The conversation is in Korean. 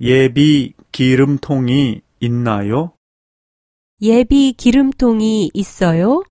예비 기름통이 있나요? 예비 기름통이 있어요?